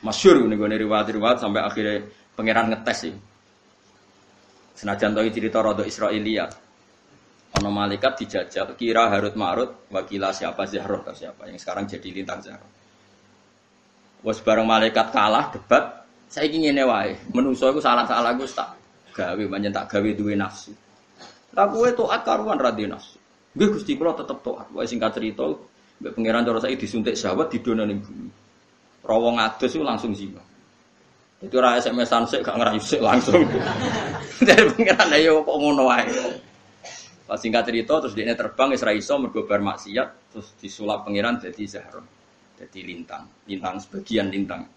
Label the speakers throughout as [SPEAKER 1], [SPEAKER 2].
[SPEAKER 1] Masyur nih gue riwayat-riwayat sampai akhirnya pangeran ngetes sih. Senajan tahu cerita rodo Israelia. Ono malaikat dijajal, kira Harut Marut, wakila siapa Zahroh atau siapa yang sekarang jadi lintang Zahroh. Was bareng malaikat kalah debat, saya ingin wae. Menungso aku salah-salah gue tak gawe, banyak tak gawe duwe nafsu. Lah kowe taat karuan ra nafsu. Nggih Gusti kula tetep taat. Wae singkat cerita, mbek pangeran cara saiki disuntik syahwat didono ning bumi. Rawa ngados itu langsung zina. Itu ora SMS-an sik gak ngerayu sik langsung. Dari pangeran ayo kok ngono wae. Pas singkat cerita terus dia terbang Isra iso mergo bar maksiat terus disulap pangeran jadi Zahra. Jadi lintang, lintang sebagian lintang.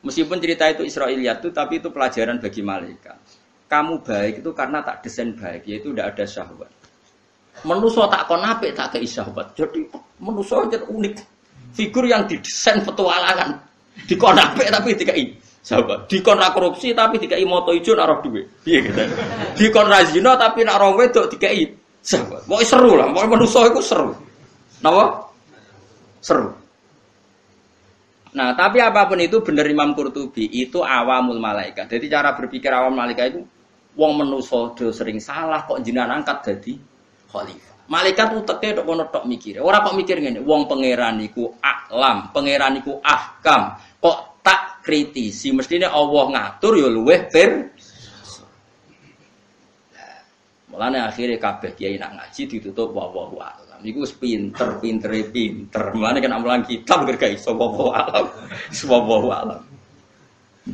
[SPEAKER 1] Meskipun cerita itu Israiliyat itu tapi itu pelajaran bagi malaikat. Kamu baik itu karena tak desain baik, yaitu tidak ada syahwat. Menuso tak kon apik tak kei syahwat. Jadi menuso unik. Figur yang didesain petualangan. Dikon apik tapi dikai syahwat. Dikon korupsi tapi dikai moto ijo nak roh. Piye gitu. Dikon ra zina tapi nak roh wedok dikai syahwat. Pokoke seru lah, pokoke menuso iku seru. Napa? Seru. Nah, tapi apa pun itu benar Imam Qurtubi itu awamul malaikat. Jadi cara berpikir awam malaikat itu wong menuso do sering salah kok jinan angkat jadi khalifah. Malaikat uteknya dok kono tok mikir. Orang kok mikir ngene, wong pangeran iku alam, pangeran iku ahkam. Kok tak kritisi, mestinya Allah ngatur ya luweh fir. Mulane akhirnya kabeh kiai nak ngaji ditutup wa wa wa alam. Iku pinter, pintere pinter. Mulane kan amalan kitab gak iso wa wa alam. Wa wa alam.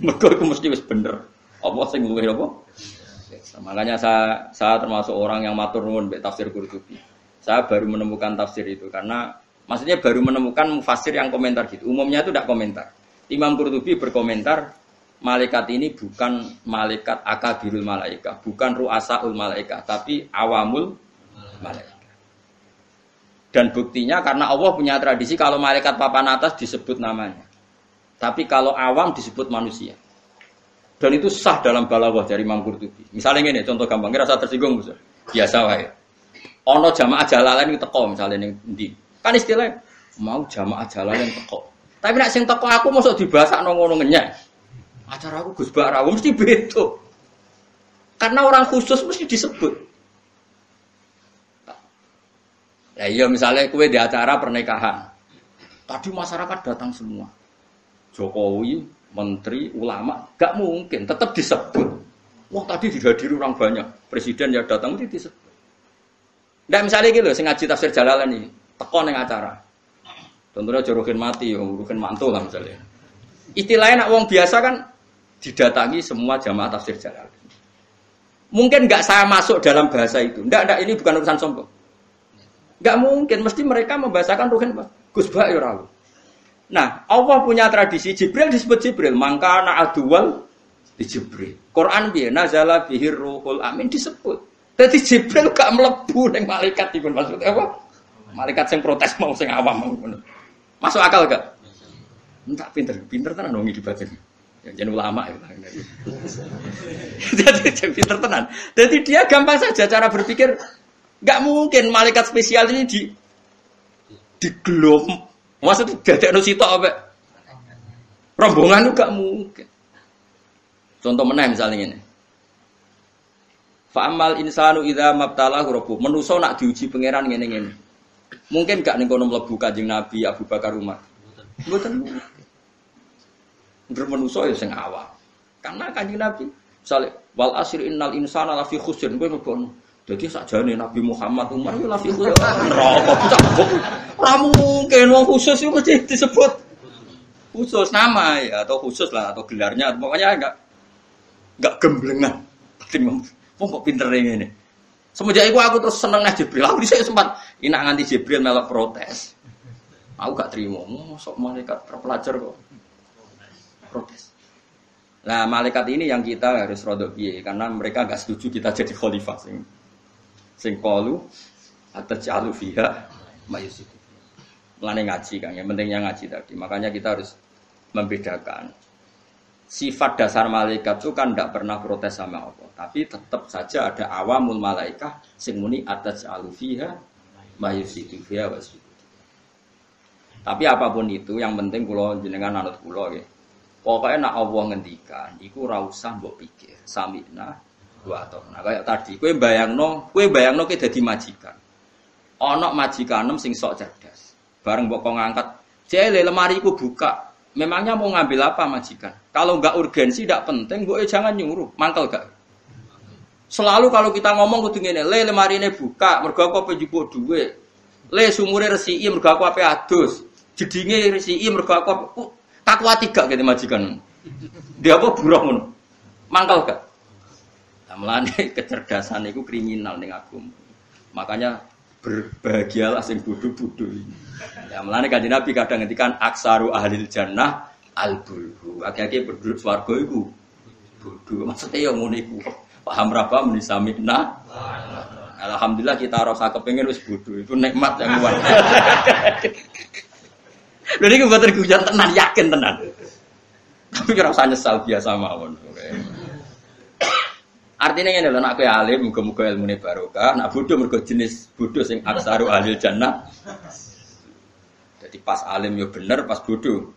[SPEAKER 1] Mergo iku mesti wis bener. Apa sing luwih apa? Makanya saya, saya termasuk orang yang matur nuwun tafsir Qurtubi. Saya baru menemukan tafsir itu karena maksudnya baru menemukan mufasir yang komentar gitu. Umumnya itu tidak komentar. Imam Qurtubi berkomentar malaikat ini bukan malaikat akabirul malaikat, bukan ruasaul malaikat, tapi awamul malaikat. Dan buktinya karena Allah punya tradisi kalau malaikat papan atas disebut namanya. Tapi kalau awam disebut manusia. Dan itu sah dalam balawah dari Imam Qurtubi. Misalnya ini contoh gampang, rasa tersinggung bisa. Biasa wae. Ono jamaah jalalan itu teko misalnya ndi. Kan istilahnya mau jamaah jalalan teko. Tapi nak sing teko aku mosok dibasakno ngono ngenyek. Acara aku Gus Barawo mesti beda. Karena orang khusus mesti disebut. Ya iya misalnya kue di acara pernikahan. Tadi masyarakat datang semua. Jokowi, menteri, ulama, gak mungkin, tetap disebut. Wah tadi dihadiri orang banyak, presiden ya datang itu disebut. Nah misalnya gitu, sing ngaji tafsir jalalan ini, tekon yang acara. Tentunya jorukin mati, jorukin mantul lah misalnya. Istilahnya nak wong biasa kan didatangi semua jamaah tafsir jalalan. Mungkin nggak saya masuk dalam bahasa itu. Nggak, nggak, ini bukan urusan sombong. Nggak mungkin, mesti mereka membahasakan ruhin Gus Bak ya Nah, Allah punya tradisi Jibril disebut Jibril, maka anak adual di Jibril. Quran biar nazala bihir ruhul amin disebut. Jadi Jibril gak melebu neng malaikat itu maksudnya apa? Malaikat yang protes mau sing awam mau Masuk akal gak? Entah pinter, pinter tenan dong di batin. Ya, ulama ya. Jadi pinter tenan. Jadi dia gampang saja cara berpikir. Gak mungkin malaikat spesial ini di di gelom Maksud dadek no sitok apa? Rombongan juga mungkin. Contoh mana misalnya ini. Fa'amal insanu idza mabtalahu rabbuh. Menuso nak diuji pangeran ngene ngene. Mungkin gak ning kono mlebu Kanjeng Nabi Abu Bakar Umar. Mboten. Bermenuso ya sing awam. Karena Kanjeng Nabi misalnya wal asir innal insana lafi khusr kowe mboten. Jadi sakjane Nabi Muhammad Umar ya lafi khusr. Neraka Ora mungkin wong khusus itu mesti disebut khusus nama ya atau khusus lah atau gelarnya pokoknya enggak enggak gemblengan. Wong kok pinter ini. Semenjak itu aku terus seneng nih Jibril. Aku bisa sempat inak nganti Jibril melok protes. Aku gak terima. Masuk malaikat terpelajar kok protes. Nah malaikat ini yang kita harus rodok biye karena mereka gak setuju kita jadi khalifah sing sing kalu atau jalu fiha mayusiku. Melane ngaji kan, yang pentingnya ngaji tadi. Makanya kita harus membedakan. Sifat dasar malaikat itu kan tidak pernah protes sama Allah. Tapi tetap saja ada awamul malaikat sing muni atas alufiha mayusidu fiha. Tapi apa pun itu, yang penting kulo jenengan anut kulo ya. Pokoknya nak Allah ngendikan, iku ora usah mbok pikir. Samina wa Nah kayak tadi, kowe bayangno, kowe bayangno kowe dadi majikan. Ana majikanem sing sok cerdas. Bareng mbok ngangkat, "Jele lemari ku buka." Memangnya mau ngambil apa majikan? Kalau nggak urgensi, tidak penting, gue jangan nyuruh. Mangkel gak? Selalu kalau kita ngomong kudu ngene, le lemari ini buka, mergo aku penjupuk duwe. Le sumure resiki mergo aku ape adus. Jedinge resiki mergo aku takwa tiga gitu majikan. Dia apa buruh ngono. Mangkel gak? Nah, kecerdasan itu kriminal ning aku. Makanya berbahagialah sing bodoh-bodoh ini. Ya melane kanjeng Nabi kadang ngendikan aksaru ahli jannah al-bulhu. Akeh-akeh penduduk swarga iku bodoh. Maksudnya yang ngono iku. Paham berapa menisamina? Alhamdulillah kita rasa kepengen wis bodoh itu nikmat yang luar. Lha niku mboten guyon tenan, yakin tenan. Tapi kira usah nyesal biasa mawon. Artinya ini lho nak alim muga-muga ilmune barokah, nak bodoh mergo jenis bodoh sing aksaru ahli jannah. Jadi pas alim yo bener, pas bodoh.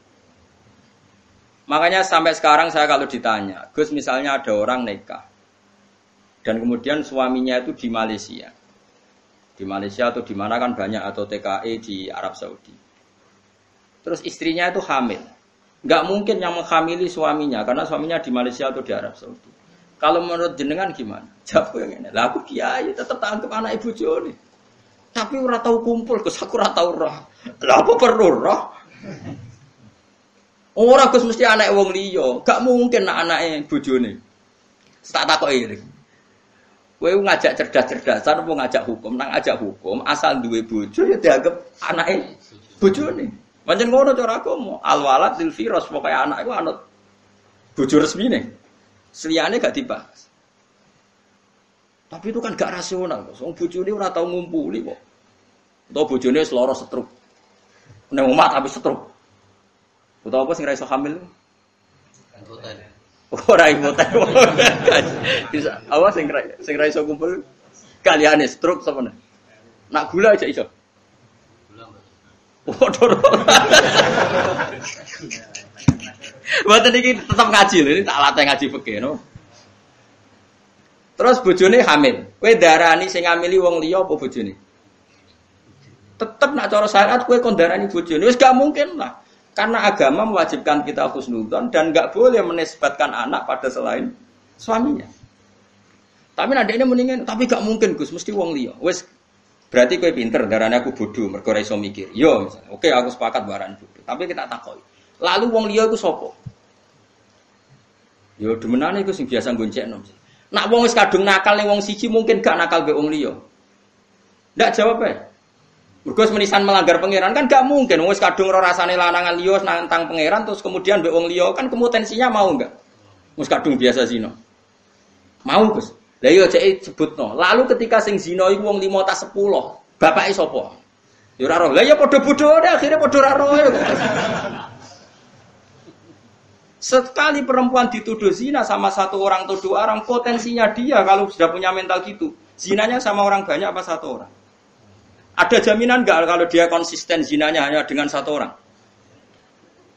[SPEAKER 1] Makanya sampai sekarang saya kalau ditanya, Gus misalnya ada orang nikah, dan kemudian suaminya itu di Malaysia. Di Malaysia atau di mana kan banyak atau TKE di Arab Saudi. Terus istrinya itu hamil. Nggak mungkin yang menghamili suaminya karena suaminya di Malaysia atau di Arab Saudi. Kalau menurut jenengan gimana? Jawab yang ini. Lah aku kiai tetap tangkap anak ibu Joni. Tapi ora tahu kumpul, Gus aku ora tahu roh. Lah apa perlu roh? Ora Gus mesti anak wong liya. Gak mungkin anak ibu bojone. Tak takoki iki. Kowe ngajak cerdas-cerdasan mau ngajak hukum, nang ngajak hukum asal duwe bojo ya dianggap anake bojone. Pancen ngono cara agama. Al walad lil firas pokoke anak iku anut bojo resmine. Seliyane gak dibahas. Tapi itu kan gak rasional. Wong bojone ora tau ngumpuli kok. Utawa bojone seloro setruk. Nek omah tapi setruk. Utawa apa sing ra iso hamil? Kan Ora imoten. Bisa awas sing ra sing ra iso kumpul kaliane stroke sapa Nak gula aja iso. Waduh. Mboten iki tetep ngaji lho, tak latih ngaji fikih no. Terus bojone hamil. Kowe darani sing ngamili wong liya apa bojone? Tetep nak cara syariat kowe kon darani bojone. Wis gak mungkin lah. Karena agama mewajibkan kita khusnudon dan nggak boleh menisbatkan anak pada selain suaminya. Tapi nanti ini mendingan, tapi gak mungkin Gus, mesti wong liya. Wes berarti kue pinter, darahnya aku bodoh, mergo iso mikir. Yo, oke aku sepakat baran bodoh. Tapi kita takoi. Lalu wong liya itu sopo? Yo demenane iku sing biasa goncekno. Nak wong wis kadung nakal ning wong siji mungkin gak nakal be wong liya. Ndak jawab ya. Mergo menisan melanggar pangeran kan gak mungkin wis kadung ora rasane lanangan liya nantang pangeran terus kemudian mbek wong liya kan kemutensinya mau enggak? Wis kadung biasa zina. Mau, Gus. Lah iya cek sebutno. Lalu ketika sing zina iku wong 5 tak 10, bapake sapa? Ya ora roh. Lah ya padha bodhone akhirnya padha ora roh. Sekali perempuan dituduh zina sama satu orang atau dua orang, potensinya dia kalau sudah punya mental gitu, zinanya sama orang banyak apa satu orang? Ada jaminan nggak kalau dia konsisten zinanya hanya dengan satu orang?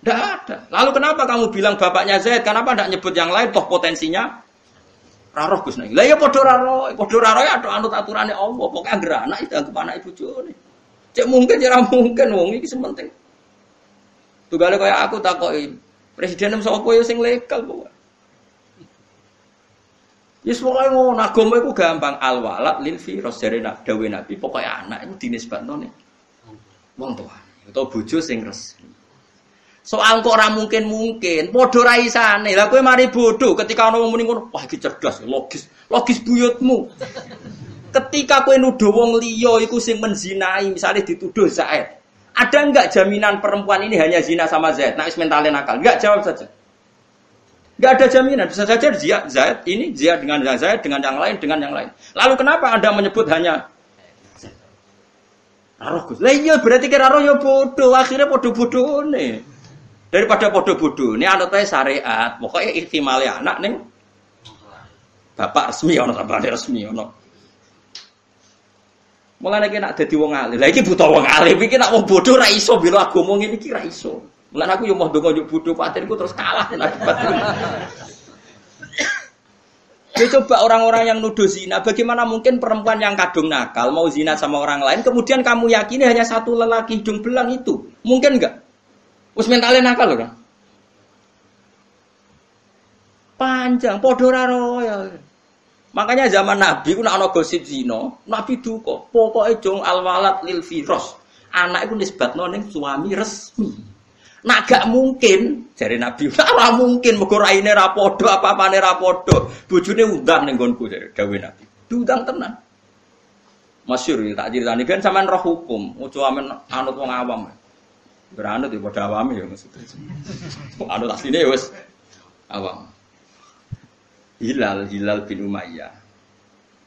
[SPEAKER 1] Tidak ada. Lalu kenapa kamu bilang bapaknya Zaid? Kenapa tidak nyebut yang lain? Toh potensinya Raroh Gus Lah ya podo raro, podo raro ya ada anut aturannya Allah. Pokoknya anggere anak itu anggap anak jone. Cek mungkin ya mungkin wong iki sementing. Tugale kaya aku takoki presiden sapa ya sing legal pokoknya. Ya pokoke ngono agama iku gampang al walad lil firas jare nak dawuh Nabi pokoke anak iku dinisbatno ning wong tua utawa bojo sing resmi. Soal kok ora mungkin mungkin, padha ra isane. Lah kowe mari bodoh ketika ana wong muni ngono, wah iki cerdas, logis. Logis buyutmu. Ketika kowe nuduh wong liya iku sing menzinai, misalnya dituduh Zaid. Ada enggak jaminan perempuan ini hanya zina sama Zaid? Nah, mentale nakal. Enggak jawab saja. Gak ada jaminan. Bisa saja Zia, Zaid ini Zia dengan Zaid dengan yang lain dengan yang lain. Lalu kenapa Anda menyebut hanya Raro Gus? Lah iya berarti kira Raro ya bodoh. Akhirnya bodoh-bodoh nih. Daripada bodoh-bodoh ini anak saya syariat. Pokoknya ihtimalnya anak nih. Bapak resmi ono bapak resmi ono. Mulai lagi nak jadi wong alim. Lagi butuh wong alim. Iki nak wong bodoh raiso bila aku ngomong ini kira iso. Mulane aku yo mau ndonga yo bodho patinku terus kalah. Ya coba orang-orang yang nuduh zina, bagaimana mungkin perempuan yang kadung nakal mau zina sama orang lain, kemudian kamu yakini hanya satu lelaki hidung belang itu, mungkin enggak? Us mentalnya nakal loh kan? Panjang, podoraro ya. Makanya zaman Nabi ku ana gosip zina, Nabi duka, pokoke jong alwalat lil firos. Anak itu nisbatno ning suami resmi. Nak gak mungkin, jari Nabi, ora mungkin mergo raine ra padha, apa-apane ra padha. Bojone undang ning nggonku jare dawuh Nabi. Diundang tenan. Masyur ya, tak ceritani kan sampean roh hukum, ojo amen anut wong awam. Beranut ya padha awam ya maksudnya. Anut asline ya wis awam. Hilal Hilal bin Umayyah.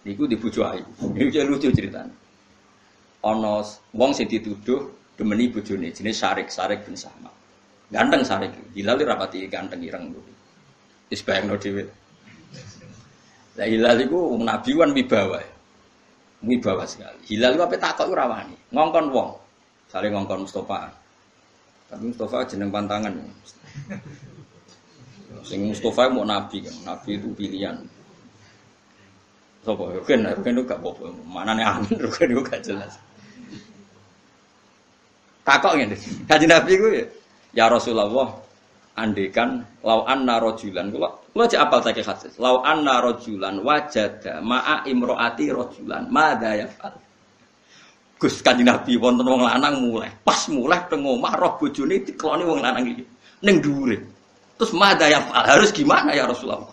[SPEAKER 1] Niku dibujo ayu. Niku lucu ceritanya. Ana wong sing dituduh demeni bojone jenis Sarik, Sarik bin Sahma. Ganteng sarik. Hilal itu rapati ganteng ireng. Wis bayangno dhewe. Lah Hilal iku nabi wan wibawa. Wibawa sekali. Hilal iku ape takok ora wani. Ngongkon wong. Saling ngongkon Mustafa. Tapi Mustafa jeneng pantangan. Sing Mustafa mau nabi kan. Nabi itu pilihan. Sopo, kan, kan gak apa-apa. Mana nih amin, kan gak jelas. Takok ngene. Kanjeng Nabi ku ya Ya Rasulullah, andekan lau anna rojulan kula kula cek apal saking hadis. Lau anna rojulan wajada ma'a imroati rojulan madza yafal. Gus Kanjeng Nabi wonten wong lanang mulai. Pas mulai teng omah roh bojone dikeloni wong lanang iki. Ning dhuwure. Terus madza yafal harus gimana ya Rasulullah?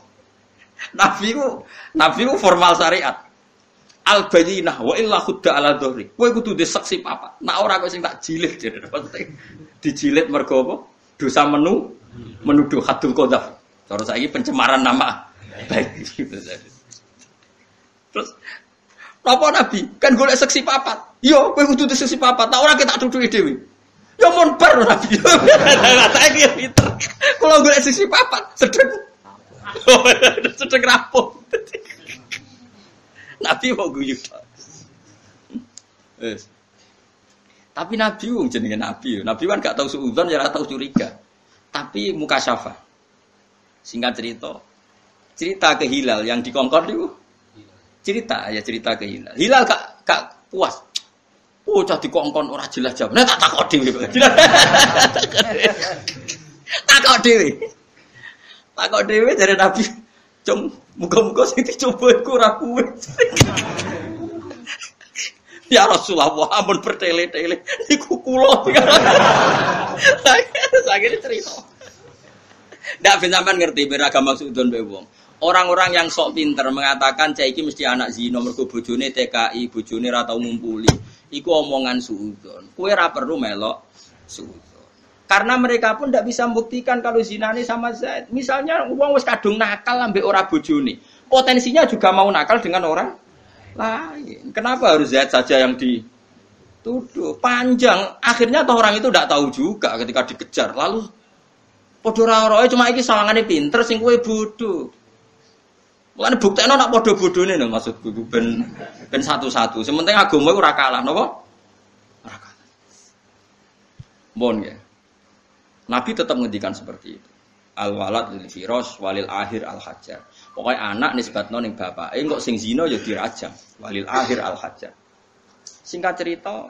[SPEAKER 1] Nabi ku Nabi ku formal syariat. Al bayyinah wa illa khudda ala dhahri. Kowe kudu disaksi papa. Nak ora kok sing tak jilid jadi dijilid mergo apa? Dosa menu menuduh hadul qadzaf. Cara saiki pencemaran nama baik. Terus apa Nabi? Kan golek seksi papat. Yo, kowe kudu seksi papat. Tak ora kita tuduhi dhewe. Ya mon bar Nabi. Tak iki pinter. Kula golek seksi papat, sedeng. sedeng rapuh. Nabi mau guyu. Tapi Nabi wong jenenge Nabi. Nabi kan gak tahu suudzon ya tahu curiga. Tapi muka syafa. Singkat cerita, cerita ke Hilal yang dikongkon itu cerita ya cerita ke Hilal. Hilal gak gak puas. Oh, cah dikongkon ora jelas jawab. Nah, tak takok dhewe. takok dhewe. Takok dhewe dari Nabi. Cung, muga-muga sing dicoba iku ora. Ya Rasulullah, ampun bertele-tele. Iku kulo. Sakit cerita. Ndak ben sampean ngerti beragam maksudun be wong. Orang-orang yang sok pinter mengatakan cah iki mesti anak zina mergo bojone TKI, bojone ra tau ngumpuli. Iku omongan suudon. Kue ra perlu melok suudon. Karena mereka pun tidak bisa membuktikan kalau zina ini sama Zaid. Misalnya uang wis kadung nakal ambek ora bojone. Potensinya juga mau nakal dengan orang lain. Kenapa harus Zaid saja yang dituduh? Panjang. Akhirnya toh orang itu tidak tahu juga ketika dikejar. Lalu podo roe cuma iki sawangane pinter sing kowe bodoh. Mulane buktekno nak padha bodhone lho maksudku ben ben satu-satu. Sementing agama iku ora kalah napa? Ora kalah. Bon ya. Nabi tetap menghentikan seperti itu. Al walad lil firos walil akhir al hajar. Pokoknya anak nisbat noning bapak. Eh kok sing zino ya dirajam. Walil akhir al hajar. Singkat cerita,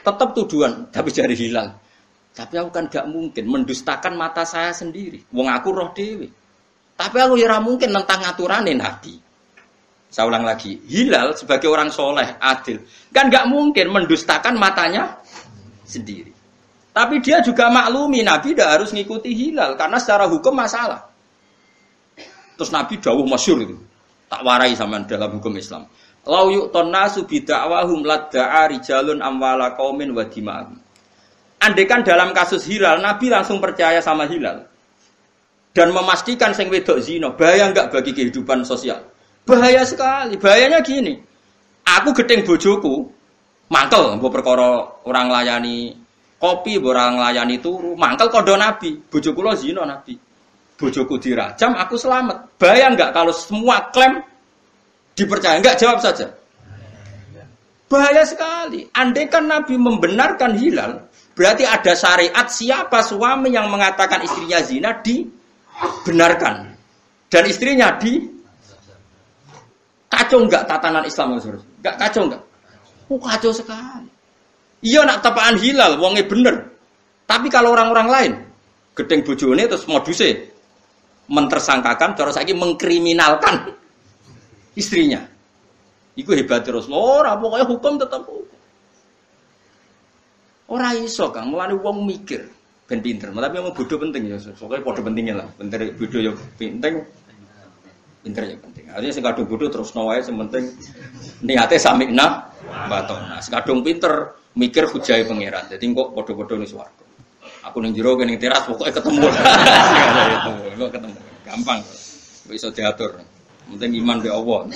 [SPEAKER 1] tetap tuduhan tapi jari hilal. Tapi aku kan gak mungkin mendustakan mata saya sendiri. Wong aku roh dewi. Tapi aku ya mungkin tentang aturan Nabi. Saya ulang lagi, Hilal sebagai orang soleh, adil, kan gak mungkin mendustakan matanya sendiri. Tapi dia juga maklumi Nabi tidak harus ngikuti Hilal karena secara hukum masalah. Terus Nabi dawuh masyur itu. Tak warai sama dalam hukum Islam. Lau yu'ton nasu bida'wahum ladda'a rijalun amwala qaumin wa. Andekan dalam kasus Hilal, Nabi langsung percaya sama Hilal. Dan memastikan sing wedok zino, bahaya enggak bagi kehidupan sosial? Bahaya sekali. Bahayanya gini. Aku gedeng bojoku, mantel, mbok perkara orang layani kopi, orang layani turu, mantel kodo Nabi. Bojoku lo zino Nabi bojoku dirajam, aku selamat. Bayang nggak kalau semua klaim dipercaya? Nggak jawab saja. Bahaya sekali. Andai kan Nabi membenarkan hilal, Berarti ada syariat siapa suami yang mengatakan istrinya zina dibenarkan dan istrinya di kacau enggak tatanan Islam enggak kacau enggak? Oh kacau sekali. Iya nak tepaan hilal, wongnya bener. Tapi kalau orang-orang lain, gedeng bojone terus modusnya mentersangkakan, cara saya mengkriminalkan istrinya. Iku hebat terus. Ora pokoknya hukum tetap hukum. Ora iso Kang, mulane wong mikir ben pinter. Tapi mau bodoh penting ya, pokoknya podo pentingnya lah. Pinter bodoh ya penting. Pinter ya penting. Artinya sing kadung bodoh terus nawae sing penting niate samikna batona. Sing kadung pinter mikir hujai pangeran. Jadi kok podo-podo nih swarga. Aku ning jero kene teras pokoknya ketemu. Kok ketemu. Gampang. Bisa diatur. Penting iman be Allah.